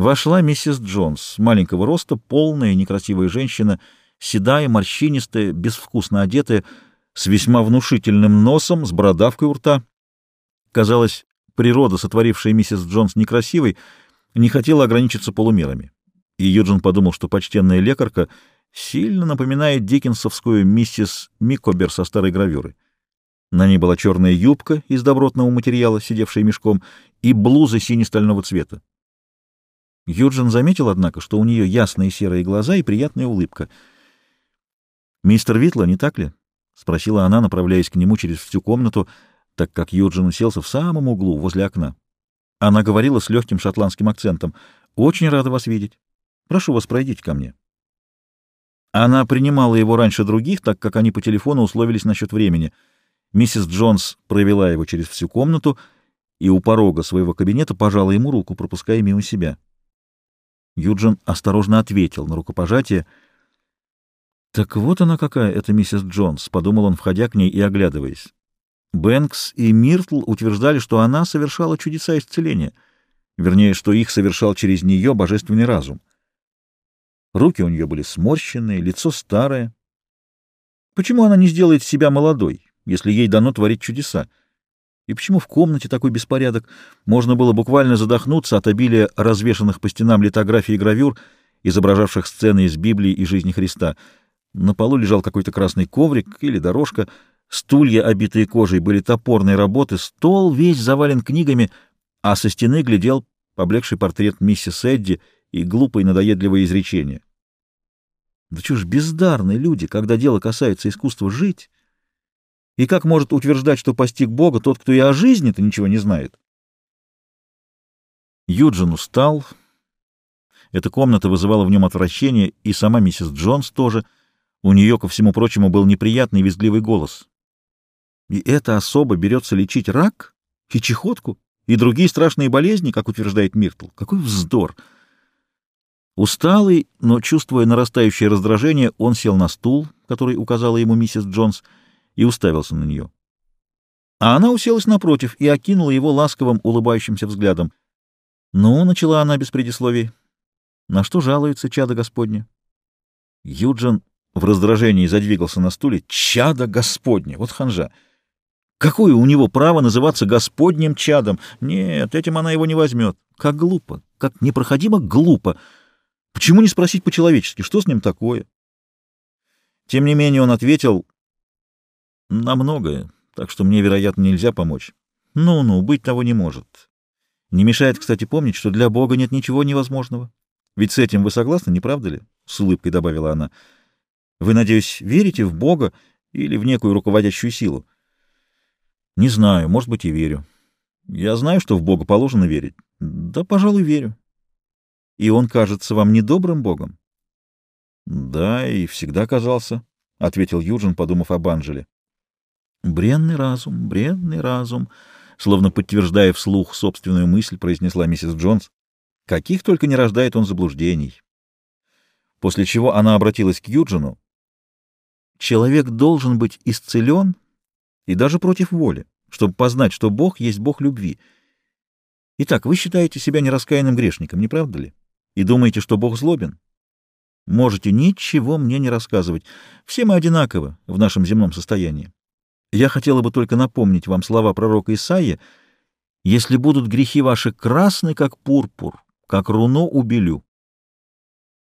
Вошла миссис Джонс, маленького роста, полная, некрасивая женщина, седая, морщинистая, безвкусно одетая, с весьма внушительным носом, с бородавкой у рта. Казалось, природа, сотворившая миссис Джонс некрасивой, не хотела ограничиться полумерами. И Юджин подумал, что почтенная лекарка сильно напоминает диккенсовскую миссис Микобер со старой гравюры. На ней была черная юбка из добротного материала, сидевшая мешком, и блуза сине-стального цвета. Юджин заметил, однако, что у нее ясные серые глаза и приятная улыбка. «Мистер Витла, не так ли?» — спросила она, направляясь к нему через всю комнату, так как Юджин уселся в самом углу, возле окна. Она говорила с легким шотландским акцентом. «Очень рада вас видеть. Прошу вас, пройдите ко мне». Она принимала его раньше других, так как они по телефону условились насчет времени. Миссис Джонс провела его через всю комнату и у порога своего кабинета пожала ему руку, пропуская мимо себя. Юджин осторожно ответил на рукопожатие. «Так вот она какая, эта миссис Джонс», — подумал он, входя к ней и оглядываясь. Бэнкс и Миртл утверждали, что она совершала чудеса исцеления, вернее, что их совершал через нее божественный разум. Руки у нее были сморщенные, лицо старое. Почему она не сделает себя молодой, если ей дано творить чудеса? И почему в комнате такой беспорядок? Можно было буквально задохнуться от обилия развешанных по стенам литографий и гравюр, изображавших сцены из Библии и жизни Христа. На полу лежал какой-то красный коврик или дорожка, стулья, обитые кожей, были топорной работы, стол весь завален книгами, а со стены глядел поблекший портрет миссис Эдди и глупые надоедливые изречения. Да чё ж бездарные люди, когда дело касается искусства жить, и как может утверждать, что постиг Бога тот, кто и о жизни-то ничего не знает? Юджин устал. Эта комната вызывала в нем отвращение, и сама миссис Джонс тоже. У нее, ко всему прочему, был неприятный визгливый голос. И эта особа берется лечить рак и чехотку, и другие страшные болезни, как утверждает Миртл. Какой вздор! Усталый, но чувствуя нарастающее раздражение, он сел на стул, который указала ему миссис Джонс, и уставился на нее. А она уселась напротив и окинула его ласковым, улыбающимся взглядом. «Ну», — начала она без предисловий, — «на что жалуется чадо Господне?» Юджин в раздражении задвигался на стуле. «Чадо Господне! Вот ханжа! Какое у него право называться Господним чадом? Нет, этим она его не возьмет. Как глупо, как непроходимо глупо!» Почему не спросить по-человечески, что с ним такое? Тем не менее он ответил на многое, так что мне, вероятно, нельзя помочь. Ну-ну, быть того не может. Не мешает, кстати, помнить, что для Бога нет ничего невозможного. Ведь с этим вы согласны, не правда ли? С улыбкой добавила она. Вы, надеюсь, верите в Бога или в некую руководящую силу? Не знаю, может быть, и верю. Я знаю, что в Бога положено верить. Да, пожалуй, верю. И он кажется вам недобрым богом? — Да, и всегда казался, — ответил Юджин, подумав об Анжеле. — Бренный разум, бренный разум, — словно подтверждая вслух собственную мысль, произнесла миссис Джонс. — Каких только не рождает он заблуждений. После чего она обратилась к Юджину. — Человек должен быть исцелен и даже против воли, чтобы познать, что Бог есть Бог любви. Итак, вы считаете себя нераскаянным грешником, не правда ли? и думаете, что Бог злобен? Можете ничего мне не рассказывать. Все мы одинаковы в нашем земном состоянии. Я хотела бы только напомнить вам слова пророка Исаия «Если будут грехи ваши красны, как пурпур, как руно убелю,